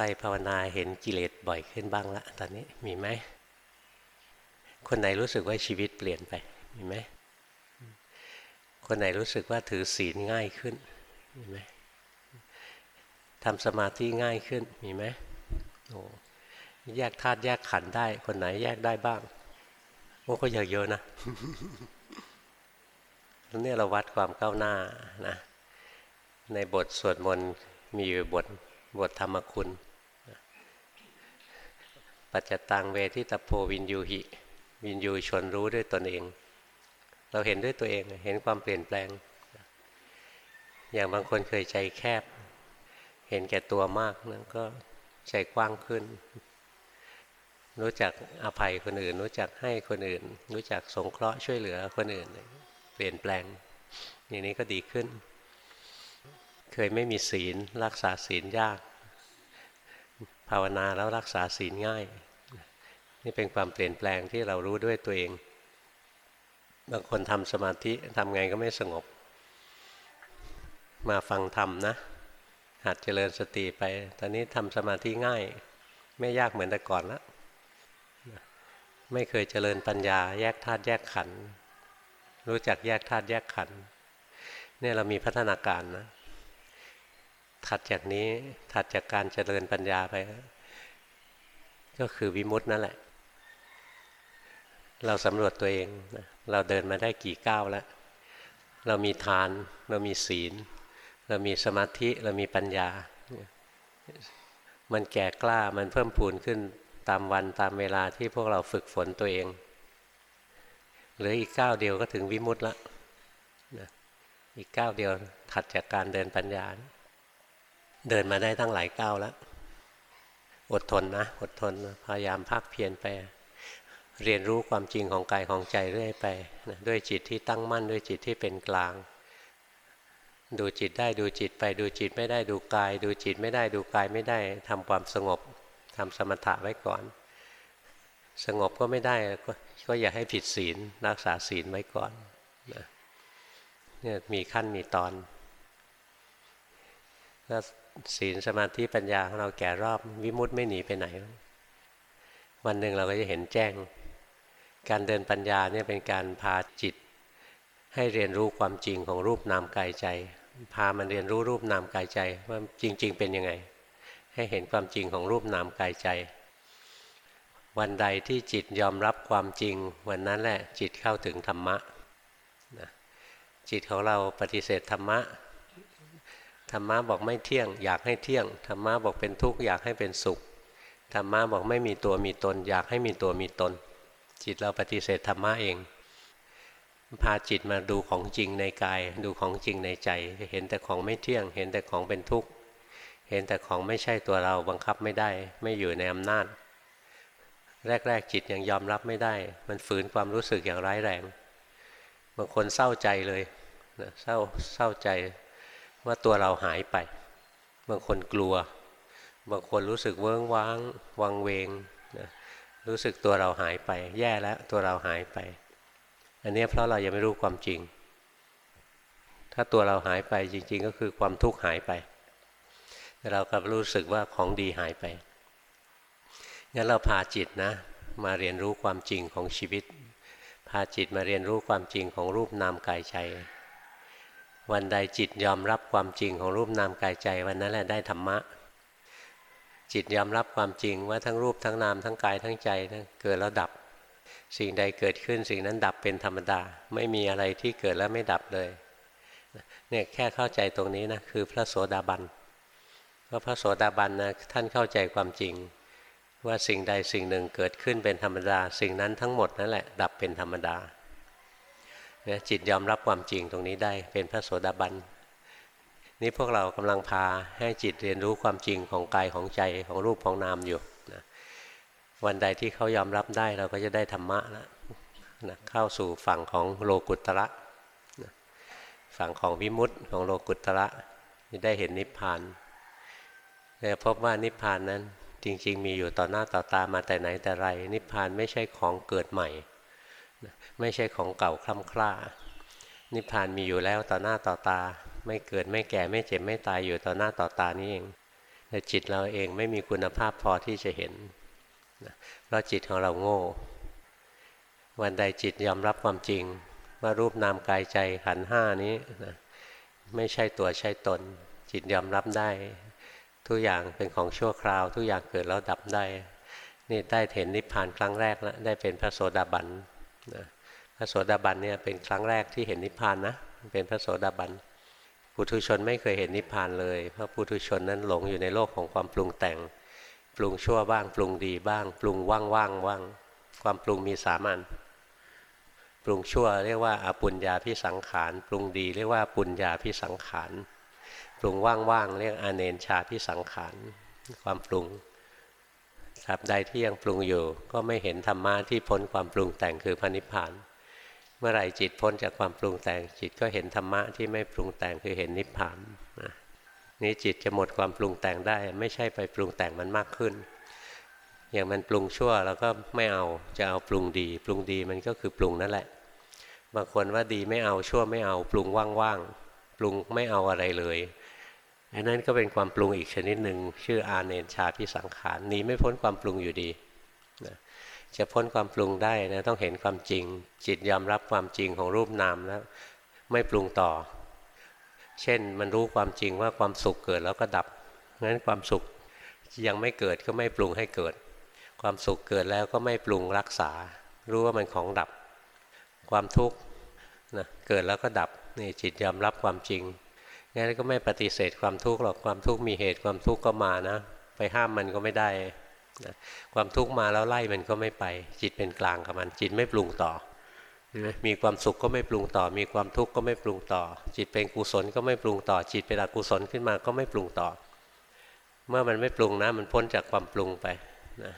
รภาวนาเห็นกิเลสบ่อยขึ้นบ้างละตอนนี้มีไหม คนไหนรู้สึกว่าชีวิตเปลี่ยนไป มีไหม คนไหนรู้สึกว่าถือศีลง่ายขึ้น มีไหมทำสมาธิง่ายขึ้น มีไหมโอ้แยกธาตุแยกขันธ์ได้ คนไหนแยกได้บ้างโอ้ก็เยอะเยอะนะนี่เราวัดความก้าวหน้านะ ในบทสวดมนต์มีอยู่บทบทธรรมคุณ ปัจจตังเวทิตโพวินยูหิ วินยูชนรู้ด้วยตนเอง เราเห็นด้วยตัวเองเห็นความเปลี่ยนแปลง อย่างบางคนเคยใจแคบ เห็นแก่ตัวมากนะก็ใจกว้างขึ้น รู้จักอภัยคนอื่น รู้จักให้คนอื่น รู้จักสงเคราะห์ช่วยเหลือคนอื่น เปลี่ยนแปลง อย่างนี้ก็ดีขึ้น เคยไม่มีศีลรักษาศีลยาก ภาวนาแล้วรักษาศีลง่าย นี่เป็นความเปลี่ยนแปลงที่เรารู้ด้วยตัวเอง บางคนทำสมาธิทำไงก็ไม่สงบ มาฟังธรรมนะ หัดเจริญสติไป ตอนนี้ทำสมาธิง่าย ไม่ยากเหมือนแต่ก่อนแล้วไม่เคยเจริญปัญญาแยกธาตุแยกขันธ์รู้จักแยกธาตุแยกขันธ์เนี่ยเรามีพัฒนาการนะ ถัดจากนี้ถัดจากการเจริญปัญญาไป ก็คือวิมุตินั่นแหละ เราสำรวจตัวเองเราเดินมาได้กี่ก้าวแล้ว เรามีทาน เรามีศีล เรามีสมาธิเรามีปัญญา มันแก่กล้ามันเพิ่มพูนขึ้นตามวันตามเวลาที่พวกเราฝึกฝนตัวเองเหลืออีกก้าวเดียวก็ถึงวิมุตติละอีกก้าวเดียวถัดจากการเดินปัญญา เดินมาได้ตั้งหลายก้าวแล้ว อดทนนะ อดทน พยายามภาคเพียรไป เรียนรู้ความจริงของกายของใจเรื่อยไปนะด้วยจิตที่ตั้งมั่น ด้วยจิตที่เป็นกลาง ดูจิตได้ดูจิตไป ดูจิตไม่ได้ดูกาย ดูจิตไม่ได้ดูกายไม่ได้ทำความสงบทำสมถะไว้ก่อน สงบก็ไม่ได้ก็ก็อย่าให้ผิดศีลรักษาศีลไว้ก่อนนะเนี่ยมีขั้นมีตอนถ้า ศีลสมาธิปัญญาของเราแก่รอบวิมุตต์ไม่หนีไปไหน วันหนึ่งเราก็จะเห็นแจ้ง การเดินปัญญาเนี่ยเป็นการพาจิต ให้เรียนรู้ความจริงของรูปนามกายใจ พามันเรียนรู้รูปนามกายใจว่าจริง ๆ เป็นยังไง ให้เห็นความจริงของรูปนามกายใจ วันใดที่จิตยอมรับความจริง วันนั้นแหละจิตเข้าถึงธรรมะจิตของเราปฏิเสธธรรมะ ธรรมะบอกไม่เที่ยง อยากให้เที่ยงธรรมะบอกเป็นทุกข์อยากให้เป็นสุขธรรมะบอกไม่มีตัวมีตน อยากให้มีตัวมีตน จิตเราปฏิเสธธรรมะเอง พาจิตมาดูของจริงในกาย ดูของจริงในใจ เห็นแต่ของไม่เที่ยง เห็นแต่ของเป็นทุกข์เห็นแต่ของไม่ใช่ตัวเราบังคับไม่ได้ ไม่อยู่ในอำนาจ แรก ๆ จิตยังยอมรับไม่ได้ มันฝืนความรู้สึกอย่างร้ายแรงบางคนเศร้าใจเลยเศร้าเศร้าใจ ว่าตัวเราหายไป บางคนกลัว บางคนรู้สึกเวิ้งว้าง วังเวงนะรู้สึกตัวเราหายไป แย่แล้วตัวเราหายไป อันนี้เพราะเรายังไม่รู้ความจริง ถ้าตัวเราหายไปจริง ๆ ก็คือความทุกข์หายไปเราก็รู้สึกว่าของดีหายไปงั้นเราพาจิตนะมาเรียนรู้ความจริงของชีวิต พาจิตมาเรียนรู้ความจริงของรูปนามกายใจ วันใดจิตยอมรับความจริงของรูปนามกายใจวันนั้นแหละได้ธรรมะ จิตยอมรับความจริงว่าทั้งรูปทั้งนามทั้งกายทั้งใจนะเกิดแล้วดับ สิ่งใดเกิดขึ้นสิ่งนั้นดับเป็นธรรมดา ไม่มีอะไรที่เกิดแล้วไม่ดับเลยเนี่ยแค่เข้าใจตรงนี้นะคือพระโสดาบันเพราะพระโสดาบันนะท่านเข้าใจความจริง ว่าสิ่งใดสิ่งหนึ่งเกิดขึ้นเป็นธรรมดา สิ่งนั้นทั้งหมดนั่นแหละดับเป็นธรรมดา นะจิตยอมรับความจริงตรงนี้ได้เป็นพระโสดาบันนี่พวกเรากำลังพาให้จิตเรียนรู้ความจริงของกายของใจของรูปของนามอยู่นะวันใดที่เขายอมรับได้เราก็จะได้ธรรมะแล้วนะเข้าสู่ฝั่งของโลกุตระนะฝั่งของวิมุตติของโลกุตระได้เห็นนิพพานแต่พบว่านิพพานนั้นจริง ๆ มีอยู่ต่อหน้าต่อตามาแต่ไหนแต่ไร นิพพานไม่ใช่ของเกิดใหม่ ไม่ใช่ของเก่าคล่ำคล้านิพพานมีอยู่แล้วต่อหน้าต่อตา ไม่เกิดไม่แก่ไม่เจ็บไม่ตายอยู่ต่อหน้าต่อตานี่เองแต่จิตเราเองไม่มีคุณภาพพอที่จะเห็นนะเพราะจิตของเราโง่ วันใดจิตยอมรับความจริง ว่ารูปนามกายใจขันห้านี้นะไม่ใช่ตัวใช่ตน จิตยอมรับได้ ทุกอย่างเป็นของชั่วคราว ทุกอย่างเกิดแล้วดับได้ นี่ได้เห็นนิพพานครั้งแรกแล้วได้เป็นพระโสดาบัน นะพระโสดาบันเนี่ยเป็นครั้งแรกที่เห็นนิพพานนะเป็นพระโสดาบันปุถุชนไม่เคยเห็นนิพพานเลย เพราะปุถุชนนั้นหลงอยู่ในโลกของความปรุงแต่ง ปรุงชั่วบ้าง ปรุงดีบ้าง ปรุงว่างว่างว่างความปรุงมีสามัญปรุงชั่วเรียกว่าอาปุญญาพิสังขาร ปรุงดีเรียกว่าปุญญาพิสังขาร ปรุงว่างว่างเรียกอเนนชาพิสังขาร ความปรุง ตราบใดที่ยังปรุงอยู่ ก็ไม่เห็นธรรมะที่พ้นความปรุงแต่งคือพระนิพพาน เมื่อไหร่จิตพ้นจากความปรุงแต่ง จิตก็เห็นธรรมะที่ไม่ปรุงแต่งคือเห็นนิพพานนี่จิตจะหมดความปรุงแต่งได้ ไม่ใช่ไปปรุงแต่งมันมากขึ้น อย่างมันปรุงชั่วแล้วก็ไม่เอาจะเอาปรุงดี ปรุงดีมันก็คือปรุงนั่นแหละ บางคนว่าดีไม่เอาชั่วไม่เอา ปรุงว่างๆปรุงไม่เอาอะไรเลย อันนั้นก็เป็นความปรุงอีกชนิดหนึ่งชื่ออาเนนชาพิสังขารหนีไม่พ้นความปรุงอยู่ดีนะจะพ้นความปรุงได้นะต้องเห็นความจริง จิตยอมรับความจริงของรูปนามแล้วไม่ปรุงต่อ เช่นมันรู้ความจริงว่าความสุขเกิดแล้วก็ดับงั้นความสุขยังไม่เกิดก็ไม่ปรุงให้เกิด ความสุขเกิดแล้วก็ไม่ปรุงรักษา รู้ว่ามันของดับ ความทุกข์นะเกิดแล้วก็ดับนี่จิตยอมรับความจริง งั้นก็ไม่ปฏิเสธความทุกข์หรอกความทุกข์มีเหตุความทุกข์ก็มานะ ไปห้ามมันก็ไม่ได้นะความทุกข์มาแล้วไล่มันก็ไม่ไป จิตเป็นกลางกับมัน จิตไม่ปรุงต่อมีความสุขก็ไม่ปรุงต่อ มีความทุกข์ก็ไม่ปรุงต่อ จิตเป็นกุศลก็ไม่ปรุงต่อ จิตเป็นอกุศลขึ้นมาก็ไม่ปรุงต่อ เมื่อมันไม่ปรุงนะ มันพ้นจากความปรุงไปนะ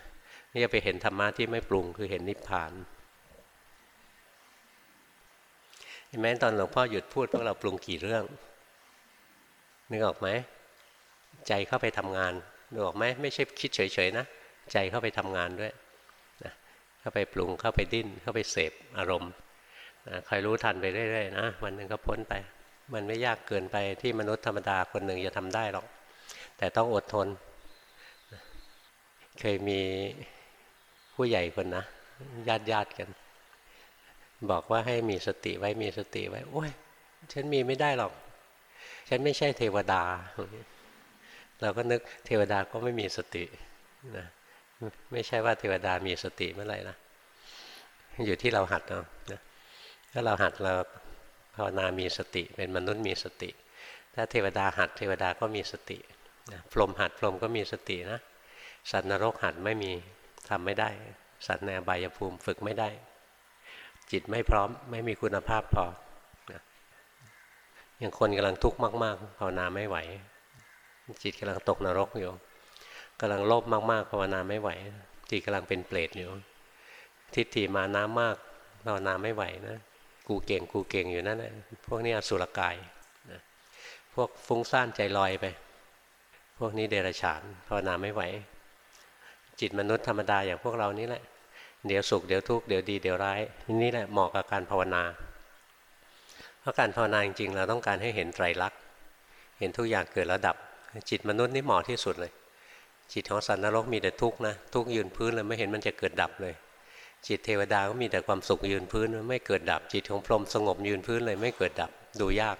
นี่จะไปเห็นธรรมะที่ไม่ปรุงคือเห็นนิพพานแม้ตอนหลวงพ่อหยุดพูดพวกเราปรุงกี่เรื่อง นึกออกไหมใจเข้าไปทำงานนึกออกไหมไม่ใช่คิดเฉยๆนะใจเข้าไปทำงานด้วยนะเข้าไปปรุงเข้าไปดิ้น เข้าไปเสพอารมณ์นะคอยรู้ทันไปเรื่อยๆนะวันหนึ่งก็พ้นไป มันไม่ยากเกินไปที่มนุษย์ธรรมดาคนหนึ่งจะทำได้หรอก แต่ต้องอดทน เคยมีผู้ใหญ่คนนะญาติญาติกัน บอกว่าให้มีสติไว้มีสติไว้โอ้ยฉันมีไม่ได้หรอก ฉันไม่ใช่เทวดา เราก็นึกเทวดาก็ไม่มีสตินะไม่ใช่ว่าเทวดามีสติเมื่อไหร่นะอยู่ที่เราหัดเอาะถ้าเราหัดเราภาวนามีสติเป็นมนุษย์มีสติ ถ้าเทวดาหัดเทวดาก็มีสตินะพรหมหัดพรหมก็มีสตินะสัตว์นรกหัดไม่มีทำไม่ได้ สัตว์ในอบายภูมิฝึกไม่ได้ จิตไม่พร้อมไม่มีคุณภาพพอ อย่างคนกำลังทุกข์มากๆภาวนาไม่ไหว จิตกำลังตกนรกอยู่กำลังโลภมากๆภาวนาไม่ไหว จิตกำลังเป็นเปรตอยู่ทิฏฐิมาน้ำมากภาวนาไม่ไหวนะกูเก่งกูเก่งอยู่นั่นแหละพวกนี้อสุรกายนะพวกฟุ้งซ่านใจลอยไป พวกนี้เดรัจฉานภาวนาไม่ไหว จิตมนุษย์ธรรมดาอย่างพวกเรานี่แหละเดี๋ยวสุขเดี๋ยวทุกข์เดี๋ยวดีเดี๋ยวร้ายนี่แหละเหมาะกับการภาวนา เพราะการภาวนาจริงๆเราต้องการให้เห็นไตรลักษณ์เห็นทุกอย่างเกิดแล้วดับ จิตมนุษย์นี่เหมาะที่สุดเลย จิตของสัตว์นรกมีแต่ทุกข์นะทุกข์ยืนพื้นเลยไม่เห็นมันจะเกิดดับเลย จิตเทวดาก็มีแต่ความสุขยืนพื้นไม่เกิดดับ จิตของพรหมสงบยืนพื้นเลยไม่เกิดดับดูยาก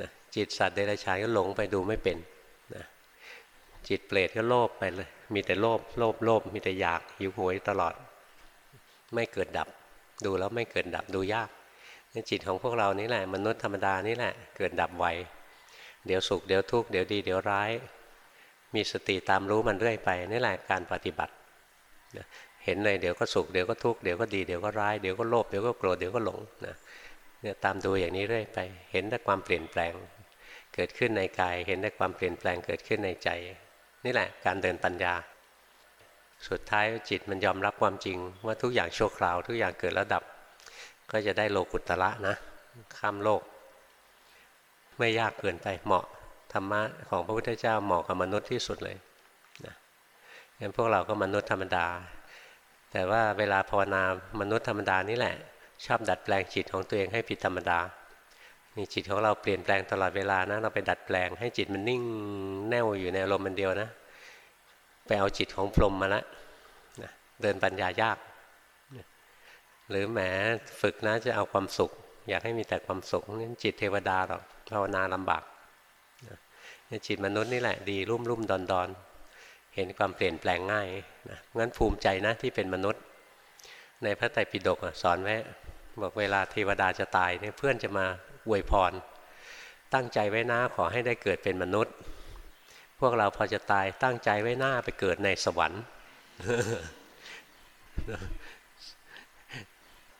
นะจิตสัตว์เดรัจฉานก็หลงไปดูไม่เป็นนะจิตเปรตก็โลภไปเลย มีแต่โลภโลภโลภมีแต่อยากหิวโหยตลอด ไม่เกิดดับ ดูแล้วไม่เกิดดับดูยาก จิตของพวกเรานี่แหละ มนุษย์ธรรมดานี่แหละ เกิดดับไวเดี๋ยวสุขเดี๋ยวทุกข์เดี๋ยวดีเดี๋ยวร้าย มีสติตามรู้มันเรื่อยไปนี่แหละการปฏิบัติเห็นเลยเดี๋ยวก็สุขเดี๋ยวก็ทุกข์เดี๋ยวก็ดีเดี๋ยวก็ร้ายเดี๋ยวก็โลภเดี๋ยวก็โกรธเดี๋ยวก็หลงนะเนี่ยตามดูอย่างนี้เรื่อยไป เห็นแต่ความเปลี่ยนแปลง เกิดขึ้นในกาย เห็นแต่ความเปลี่ยนแปลงเกิดขึ้นในใจ นี่แหละการเดินปัญญา สุดท้ายจิตมันยอมรับความจริงว่าทุกอย่างชั่วคราว ทุกอย่างเกิดแล้วดับ ก็จะได้โลกุตตะนะ ข้ามโลก ไม่ยากเกินไปเหมาะธรรมะของพระพุทธเจ้าเหมาะกับมนุษย์ที่สุดเลยนะงั้นพวกเราก็มนุษย์ธรรมดา แต่ว่าเวลาภาวนามนุษย์ธรรมดานี่แหละ ชอบดัดแปลงจิตของตัวเองให้ผิดธรรมดานี่จิตของเราเปลี่ยนแปลงตลอดเวลานะเราไปดัดแปลงให้จิตมันนิ่งแน่วอยู่ในอารมณ์มันเดียวนะ ไปเอาจิตของพรหมมาละนะเดินปัญญายาก หรือแหมฝึกนะจะเอาความสุข อยากให้มีแต่ความสุขนี่จิตเทวดาหรอกภาวนาลำบากนจิตมนุษย์นี่แหละดีรุ่มรุ่มดอนดอนเห็นความเปลี่ยนแปลงง่ายนะงั้นภูมิใจนะที่เป็นมนุษย์ ในพระไตรปิฎกสอนไว้บอกเวลาเทวดาจะตายเนี่ยเพื่อนจะมาอวยพร ตั้งใจไว้หน้าขอให้ได้เกิดเป็นมนุษย์ พวกเราพอจะตายตั้งใจไว้หน้าไปเกิดในสวรรค์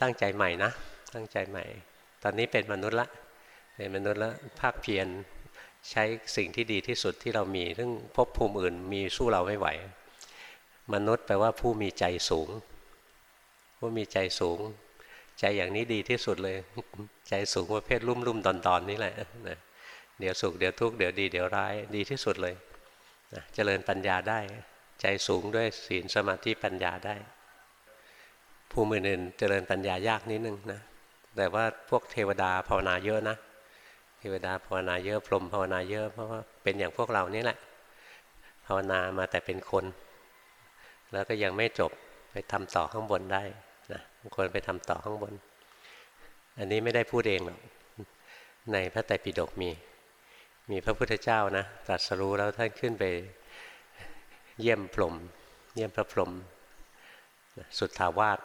ตั้งใจใหม่นะ ตั้งใจใหม่ ตอนนี้เป็นมนุษย์ละเป็นมนุษย์แล้วภาคเพียรใช้สิ่งที่ดีที่สุดที่เรามี ซึ่งพบภูมิอื่นมีสู้เราไม่ไหว มนุษย์แปลว่าผู้มีใจสูง ผู้มีใจสูง ใจอย่างนี้ดีที่สุดเลย ใจสูงประเภทรุ่มรุ่มตอนตอนนี้แหละนะเดี๋ยวสุขเดี๋ยวทุกข์เดี๋ยวดีเดี๋ยวร้ายดีที่สุดเลยนะเจริญปัญญาได้ ใจสูงด้วยศีลสมาธิปัญญาได้ ภูมิอื่นเจริญปัญญายากนิดนึงนะแต่ว่าพวกเทวดาภาวนาเยอะนะเทวดาภาวนาเยอะพรหมภาวนาเยอะเพราะว่าเป็นอย่างพวกเรานี่แหละ ภาวนามาแต่เป็นคน แล้วก็ยังไม่จบไปทำต่อข้างบนได้นะบางคนไปทำต่อข้างบน อันนี้ไม่ได้พูดเองหรอกในพระไตรปิฎกมี มีพระพุทธเจ้านะตรัสรู้แล้วท่านขึ้นไปเยี่ยมพรหมเยี่ยมพระพรหมสุดทาวาส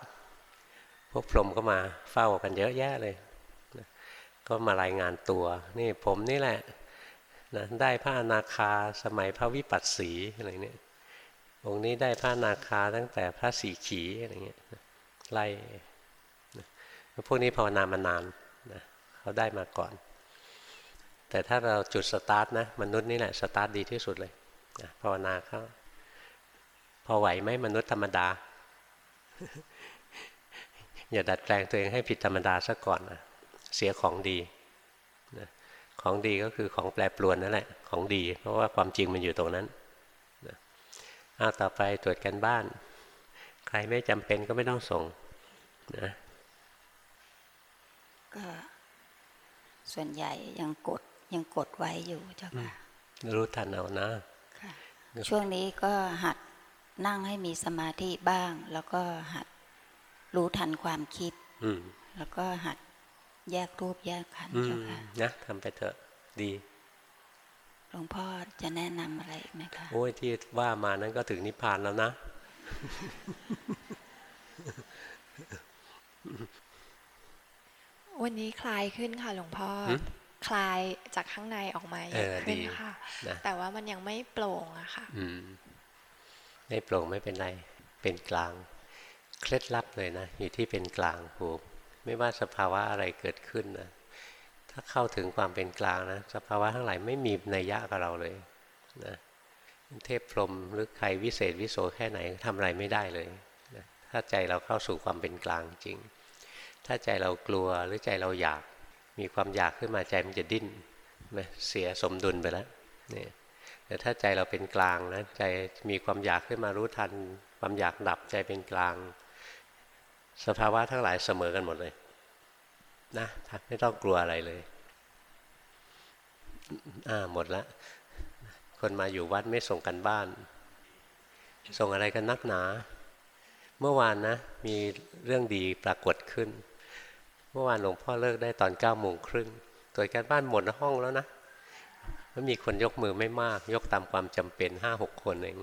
พวกพรหมก็มาเฝ้ากันเยอะแยะเลยก็มารายงานตัว นี่ผมนี่แหละนะได้พระอนาคาสมัยพระวิปัสสีอะไรเนี่ยองค์นี้ได้พระอนาคาตั้งแต่พระสีขีอะไรเงี้ยไล่พวกนี้ภาวนามานานนะเขาได้มาก่อน แต่ถ้าเราจุดสตาร์ทนะมนุษย์นี่แหละสตาร์ทดีที่สุดเลยนะภาวนาเขาพอไหวไหมมนุษย์ธรรมดา อย่าดัดแปลงตัวเองให้ผิดธรรมดาซะก่อนนะเสียของดีนะของดีก็คือของแปรปรวนนั่นแหละ ของดี เพราะว่าความจริงมันอยู่ตรงนั้นนะเอาต่อไปตรวจกันบ้าน ใครไม่จำเป็นก็ไม่ต้องส่งนะก็ส่วนใหญ่ยังกดยังกดไว้อยู่เจ้าค่ะรู้ทันเอานะช่วงนี้ก็หัดนั่งให้มีสมาธิบ้าง แล้วก็หัด รู้ทันความคิดแล้วก็หัดแยกรูปแยกขันเจ้าค่ะนะทำไปเถอะดีหลวงพ่อจะแนะนำอะไรไหมคะโอ้ยที่ว่ามานั้นก็ถึงนิพพานแล้วนะ วันนี้คลายขึ้นค่ะ หลวงพ่อคลายจากข้างในออกมาเยอะขึ้นค่ะ แต่ว่ามันยังไม่โปร่งอะค่ะไม่โปร่งไม่เป็นไร เป็นกลาง เคล็ดลับเลยนะอยู่ที่เป็นกลางผูกไม่ว่าสภาวะอะไรเกิดขึ้นนะถ้าเข้าถึงความเป็นกลางนะสภาวะทั้งหลายไม่มีในยะกับเราเลยนะเทพพรหมหรือใครวิเศษวิโสแค่ไหนทำอะไรไม่ได้เลยนะถ้าใจเราเข้าสู่ความเป็นกลางจริง ถ้าใจเรากลัวหรือใจเราอยากมีความอยากขึ้นมาใจมันจะดิ้นนะเสียสมดุลไปแล้วนี่แต่ถ้าใจเราเป็นกลางนะใจมีความอยากขึ้นมารู้ทัน ความอยากดับใจเป็นกลาง สภาวะทั้งหลายเสมอกันหมดเลยนะไม่ต้องกลัวอะไรเลย อ่าหมดละคนมาอยู่วัดไม่ส่งกันบ้าน ส่งอะไรกันนักหนา เมื่อวานนะมีเรื่องดีปรากฏขึ้น เมื่อวานหลวงพ่อเลิกได้ตอนเก้าโมงครึ่งตรวจการบ้านหมดห้องแล้วนะแล้วมีคนยกมือไม่มาก ยกตามความจำเป็นห้าหกคนเอง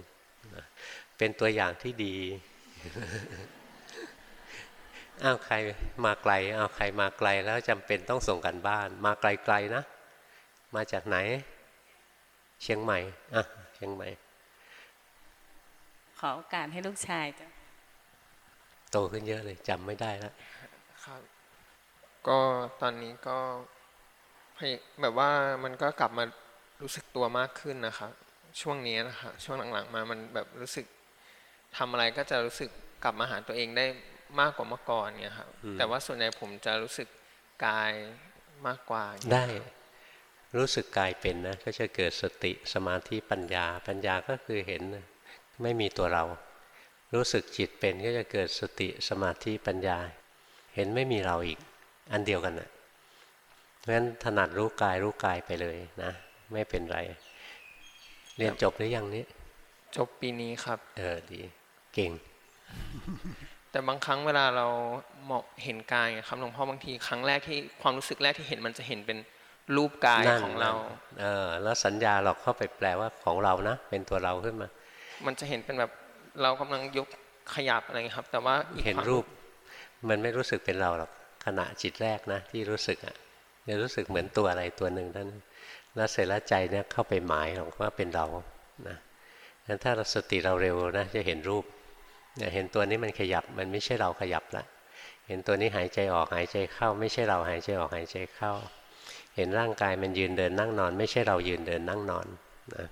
เป็นตัวอย่างที่ดี อ้าวใครมาไกลอ้าวใครมาไกลแล้วจำเป็นต้องส่งกันบ้าน มาไกลๆนะ มาจากไหน เชียงใหม่อะเชียงใหม่ ขอโอกาสให้ลูกชายจ้ะโตขึ้นเยอะเลยจำไม่ได้แล้วครับก็ตอนนี้ก็แบบว่ามันก็กลับมารู้สึกตัวมากขึ้นนะครับช่วงนี้นะครับช่วงหลังๆมามันแบบรู้สึกทำอะไรก็จะรู้สึกกลับมาหาตัวเองได้ มากกว่าเมื่อก่อนเนี่ยครับแต่ว่าส่วนใหญ่ผมจะรู้สึกกายมากกว่าได้ รู้สึกกายเป็นนะก็จะเกิดสติสมาธิปัญญา ปัญญาก็คือเห็นไม่มีตัวเรา รู้สึกจิตเป็นก็จะเกิดสติสมาธิปัญญา เห็นไม่มีเราอีก อันเดียวกันนะงั้นถนัดรู้กายรู้กายไปเลยนะ ไม่เป็นไร เรียนจบหรือยังนี้ จบปีนี้ครับ เออดี เก่ง แต่บางครั้งเวลาเราเหมาะเห็นกายอะครับหลวงพ่อบางทีครั้งแรกที่ความรู้สึกแรกที่เห็นมันจะเห็นเป็นรูปกายนั่นของเราเออแล้วสัญญาเราเข้าไปแปลว่าของเรานะ เป็นตัวเราขึ้นมา มันจะเห็นเป็นแบบเรากำลังยกขยับอะไรเงี้ยครับ แต่ว่าอีกเห็นฝั่งรูป มันไม่รู้สึกเป็นเราหรอกขณะจิตแรกนะที่รู้สึกอะ่ะจะรู้สึกเหมือนตัวอะไรตัวหนึ่งท่านนแล้วเสร็จแล้วใจเนี่ยเข้าไปหมายของว่าเป็นเรานะงั้นถ้าสติเราเร็วนะจะเห็นรูป เนี่ยเห็นตัวนี้มันขยับมันไม่ใช่เราขยับละเห็นตัวนี้หายใจออกหายใจเข้า ไม่ใช่เราหายใจออกหายใจเข้า เห็นร่างกายมันยืนเดินนั่งนอน ไม่ใช่เรายืนเดินนั่งนอนนะ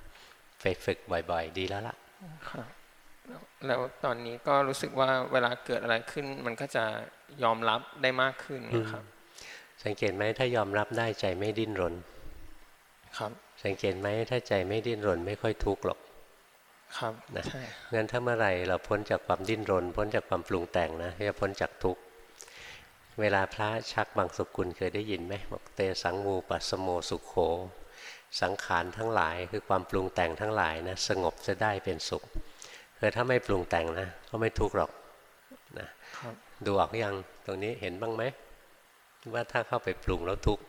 ไปฝึกบ่อย ๆ ดีแล้วล่ะครับแล้วแล้วตอนนี้ก็รู้สึกว่าเวลาเกิดอะไรขึ้น มันก็จะยอมรับได้มากขึ้นนะครับ สังเกตไหมถ้ายอมรับได้ใจไม่ดิ้นรน ครับ สังเกตไหมถ้าใจไม่ดิ้นรนไม่ค่อยทุกข์หรอก ครับนะใช่งั้นถ้าเมื่อไหร่เราพ้นจากความดิ้นรน พ้นจากความปรุงแต่งนะจะพ้นจากทุกข์เวลาพระชักบางสกุลเคยได้ยินไหมบอกเตสังมูปัสสโมสุขโข สังขารทั้งหลายคือความปรุงแต่งทั้งหลายนะสงบจะได้เป็นสุขคือถ้าไม่ปรุงแต่งนะ ก็ไม่ทุกข์หรอกนะครับดูออกยังตรงนี้เห็นบ้างไหมว่าถ้าเข้าไปปรุงแล้วทุกข์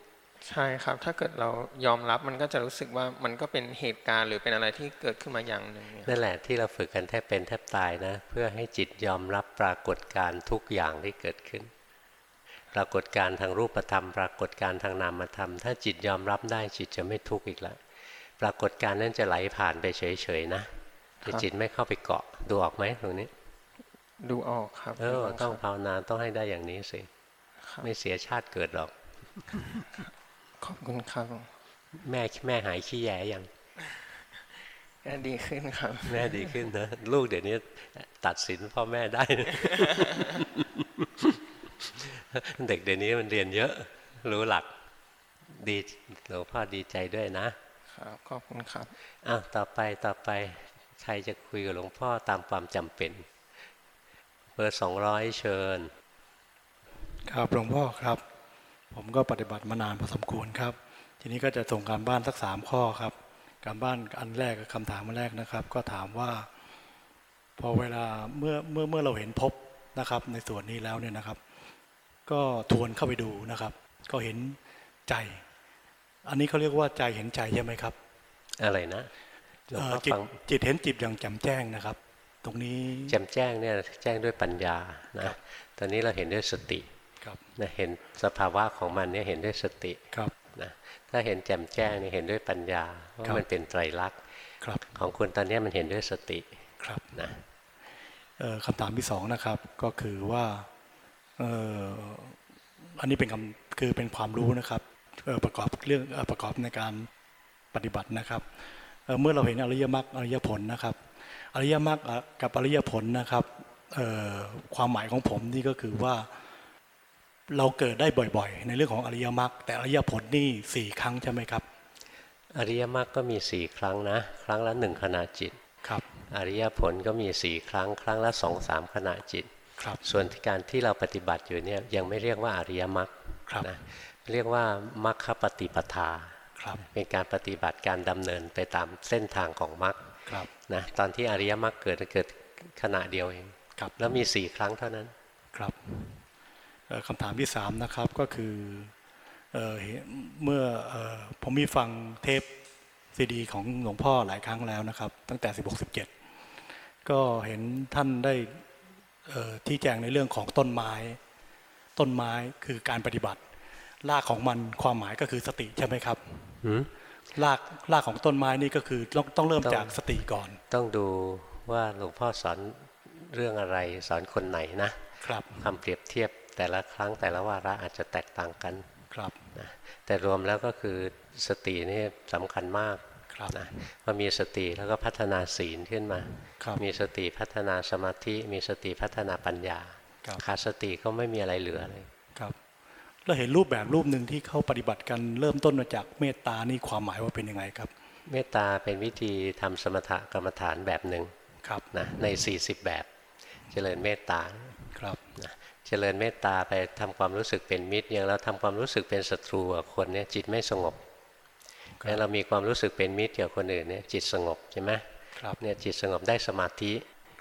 ใช่ครับ ถ้าเกิดเรายอมรับมันก็จะรู้สึกว่ามันก็เป็นเหตุการณ์หรือเป็นอะไรที่เกิดขึ้นมาอย่างหนึ่งเนี่ยนั่นแหละที่เราฝึกกันแทบเป็นแทบตายนะ เพื่อให้จิตยอมรับปรากฏการณ์ทุกอย่างที่เกิดขึ้น ปรากฏการณ์ทางรูปธรรม ปรากฏการณ์ทางนามธรรม ถ้าจิตยอมรับได้จิตจะไม่ทุกข์อีกแล้วปรากฏการณ์นั้นจะไหลผ่านไปเฉยๆนะแต่จิตไม่เข้าไปเกาะดูออกไหมตรงนี้ ดูออกครับเอดูอออกต้องครับภาวนาต้องให้ได้อย่างนี้สิครับไม่เสียชาติเกิดหรอก ขอบคุณครับ แม่แม่หายขี้แย่ยังก็ดีขึ้นครับ แม่ดีขึ้นนะ ลูกเดี๋ยวนี้ตัดสินพ่อแม่ได้นะเด็กเดี๋ยวนี้มันเรียนเยอะ รู้หลักดีหลวงพ่อดีใจด้วยนะ ครับขอบคุณครับอ้าวต่อไปต่อไปใครจะคุยกับหลวงพ่อตามความจำเป็นเบอร์สองร้อยเชิญ ครับหลวงพ่อครับ ผมก็ปฏิบัติมานานพอสมควรครับ ทีนี้ก็จะส่งการบ้านสักสามข้อครับ การบ้านอันแรกกับคำถามอันแรกนะครับ ก็ถามว่า พอเวลาเมื่อเมื่อเมื่อเราเห็นพบนะครับ ในส่วนนี้แล้วเนี่ยนะครับ ก็ทวนเข้าไปดูนะครับ ก็เห็นใจ อันนี้เขาเรียกว่าใจเห็นใจใช่ไหมครับ อะไรนะหลวงเอ่อพ่อจิตฟังจิตเห็นจิตอย่างแจ่มแจ้งนะครับ ตรงนี้แจ่มแจ้งเนี่ยแจ้งด้วยปัญญานะตอนนี้เราเห็นด้วยสติ ครับนะเห็นสภาวะของมันเนี่ยเห็นด้วยสติครับนะถ้าเห็นแจ่มแจ้งเนี่ยเห็นด้วยปัญญาว่าครับมันเป็นไตรลักษณ์ครับของคุณตอนนี้มันเห็นด้วยสติครับนะเอ่อคำถามที่สองนะครับก็คือว่าเอ่ออันนี้เป็นคำคือเป็นความรู้นะครับเอ่อประกอบเรื่องเอ่อประกอบในการปฏิบัตินะครับเอ่อเมื่อเราเห็นอริยมรรคอริยผลนะครับ อริยมรรคอะกับอริยผลนะครับเอ่อความหมายของผมนี่ก็คือว่า เราเกิดได้บ่อยๆ ในเรื่องของอริยมรรคแต่อริยผลนี่สี่ครั้งใช่ไหมครับ อริยมรรคก็มีสี่ครั้งนะ ครั้งละหนึ่งขณะจิตครับ อริยผลก็มีสี่ครั้ง ครั้งละสองสามขณะจิตครับส่วนการที่เราปฏิบัติอยู่เนี่ยยังไม่เรียกว่าอริยมรรคครับนะเรียกว่ามรรคปฏิปทาครับเป็นการปฏิบัติการดำเนินไปตามเส้นทางของมรรคครับนะตอนที่อริยมรรคเกิดเกิดขณะเดียวเองครับแล้วมีสี่ครั้งเท่านั้นครับเอ่อ คำถามที่สามนะครับก็คือเอ่อเห็นเมื่อเอ่อผมมีฟังเทปซีดีของหลวงพ่อหลายครั้งแล้วนะครับ ตั้งแต่ 16 17 ก็เห็นท่านได้เอ่อที่แจงในเรื่องของต้นไม้ ต้นไม้คือการปฏิบัติรากของมันความหมายก็คือสติใช่ไหมครับหืมรากรากของต้นไม้นี่ก็คือต้องต้องเริ่มต้องจากสติก่อน ต้องดูว่าหลวงพ่อสอนเรื่องอะไรสอนคนไหนนะครับคำเปรียบเทียบ แต่ละครั้งแต่ละวาระอาจจะแตกต่างกันครับนะแต่รวมแล้วก็คือสตินี่สำคัญมากครับนะพอมีสติแล้วก็พัฒนาศีลขึ้นมาครับมีสติพัฒนาสมาธิ มีสติพัฒนาปัญญาครับขาดสติก็ไม่มีอะไรเหลือเลยครับเราเห็นรูปแบบรูปหนึ่งที่เขาปฏิบัติกันเริ่มต้นมาจากเมตตานี่ความหมายว่าเป็นยังไงครับ เมตตาเป็นวิธีทำสมถกรรมฐานแบบหนึ่งครับนะใน 40 แบบเจริญเมตตาครับนะ เจริญเมตตาไปทำความรู้สึกเป็นมิตร อย่างเราทำความรู้สึกเป็นศัตรูกับคนเนี่ยจิตไม่สงบงั้นเรามีความรู้สึกเป็นมิตรกับคนอื่นเนี่ยจิตสงบใช่ไหมครับเนี่ยจิตสงบได้สมาธิ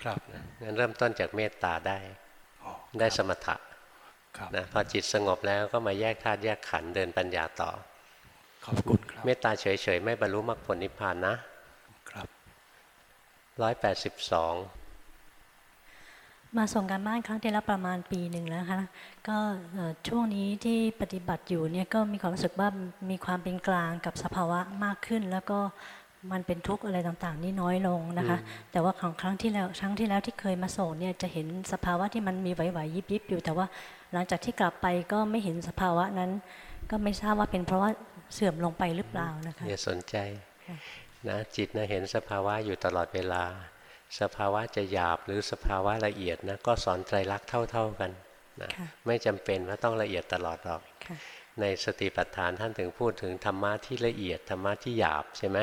ครับงั้นเริ่มต้นจากเมตตาได้อ๋อได้สมถะครับนะพอจิตสงบแล้วก็มาแยกธาตุแยกขันธ์เดินปัญญาต่อขอบคุณครับเมตตาเฉยๆ ไม่บรรลุมรรคผลนิพพานนะครับร้อยแปดสิบสอง มาส่งการบ้านครั้งที่แล้วประมาณปีหนึ่งแล้วนะคะก็เอ่อช่วงนี้ที่ปฏิบัติอยู่เนี่ยก็มีความรู้สึกว่ามีความเป็นกลางกับสภาวะมากขึ้น แล้วก็มันเป็นทุกข์อะไรต่างๆ นี่น้อยลงนะคะ แต่ว่าของครั้งที่แล้วครั้งที่แล้วที่เคยมาส่งเนี่ยจะเห็นสภาวะที่มันมีไหวๆยิบๆอยู่ แต่ว่าหลังจากที่กลับไปก็ไม่เห็นสภาวะนั้น ก็ไม่ทราบว่าเป็นเพราะว่าเสื่อมลงไปหรือเปล่านะคะอย่าสนใจค่ะนะจิตนะเห็นสภาวะอยู่ตลอดเวลา สภาวะจะหยาบหรือสภาวะละเอียดนะก็สอนไตรลักษณ์เท่า ๆกันนะค่ะไม่จำเป็นว่าต้องละเอียดตลอดหรอกค่ะในสติปัฏฐานท่านถึงพูดถึงธรรมะที่ละเอียดธรรมะที่หยาบใช่ไหม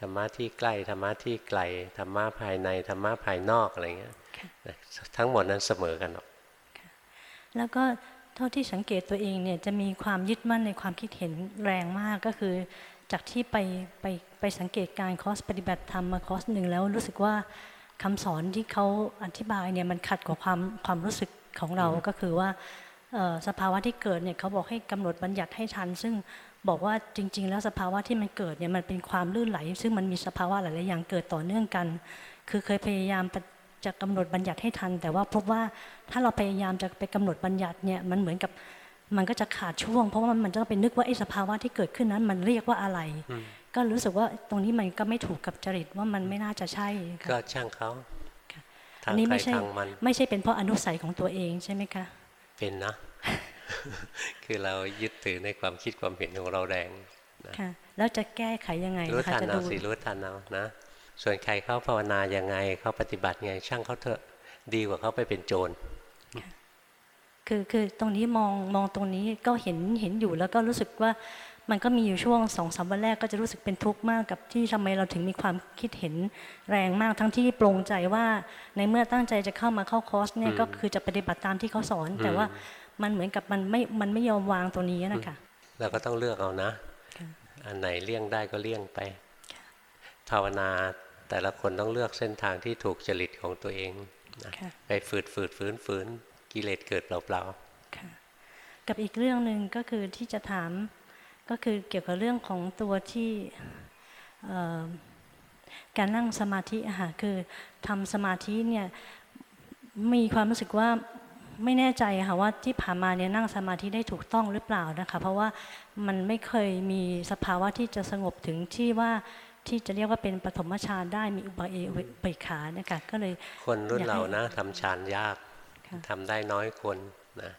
ธรรมะที่ใกล้ธรรมะที่ไกลธรรมะภายในธรรมะภายนอกอะไรเงี้ยค่ะนะทั้งหมดนั้นเสมอกันหรอกแล้วก็เท่าที่สังเกตตัวเองเนี่ยจะมีความยึดมั่นในความคิดเห็นแรงมากก็คือ จากที่ไปไปไปสังเกตการคอร์สปฏิบัติธรรมมาคอร์สหนึ่งแล้วรู้สึกว่า คำสอนที่เขาอธิบายเนี่ยมันขัดกับความความรู้สึกของเราก็คือว่าเอ่อสภาวะที่เกิดเนี่ยเขาบอกให้กำหนดบัญญัติให้ทัน ซึ่งบอกว่าจริง ๆ แล้วสภาวะที่มันเกิดเนี่ยมันเป็นความลื่นไหล ซึ่งมันมีสภาวะหลายๆอย่างเกิดต่อเนื่องกัน คือเคยพยายามปฏิจะกำหนดบัญญัติให้ทัน แต่ว่าพบว่าถ้าเราพยายามจะไปกำหนดบัญญัติเนี่ยมันเหมือนกับมันก็จะขาดช่วง เพราะว่ามันจะต้องไปนึกว่าไอ้สภาวะที่เกิดขึ้นนั้น มันเรียกว่าอะไร ก็รู้สึกว่าตรงนี้มันก็ไม่ถูกกับจริตว่ามันไม่น่าจะใช่ค่ะก็ช่างเขาค่ะทาอังนนี้ใครไม่ใช่ทางมันไม่ใช่เป็นเพราะอนุสัยของตัวเองใช่ไหมคะ เป็นนะ คือเรายึดถือในความคิดความเห็นของเราแรงค่ะแล้วจะแก้ไขยังไงรู้นะคะทันจะเอาดูสิรู้ทันเอานะ ส่วนใครเขาภาวนายังไงเขาปฏิบัติไงช่างเขาเถอะดีกว่าเขาไปเป็นโจรคือคือตรงนี้มองมองตรงนี้ก็เห็นเห็นอยู่แล้วก็รู้สึกว่า มันก็มีอยู่ช่วงสองสามวันแรกก็จะรู้สึกเป็นทุกข์มากกับที่ทำไมเราถึงมีความคิดเห็นแรงมากทั้งที่ปรงใจว่าในเมื่อตั้งใจจะเข้ามาเข้าคอร์สเนี่ยก็คือจะปฏิบัติตามที่เขาสอน แต่ว่ามันเหมือนกับมันไม่มันไม่ยอมวางตัวนี้นะคะเราก็ต้องเลือกเอานะค่ะอันไหนเลี่ยงได้ก็เลี่ยงไป ภาวนาแต่ละคนต้องเลือกเส้นทางที่ถูกจริตของตัวเองนะค่ะไปฝืดฝืดฝืนฝืนกิเลสเกิดเปล่าค่ะกับอีกเรื่องหนึ่งก็คือที่จะถาม ก็คือเกี่ยวกับเรื่องของตัวที่เอ่อการนั่งสมาธิอะค่ะคือทำสมาธิเนี่ยมีความรู้สึกว่าไม่แน่ใจอะค่ะว่าที่ผ่านมาเนี่ยนั่งสมาธิได้ถูกต้องหรือเปล่านะคะ เพราะว่ามันไม่เคยมีสภาวะที่จะสงบถึงที่ว่าที่จะเรียกว่าเป็นปฐมฌานได้มีอุบาเออุเบกขานะคะก็เลยๆคนรุ่นอยากให้เรานะทำฌานยากค่ะทำได้น้อยคนนะ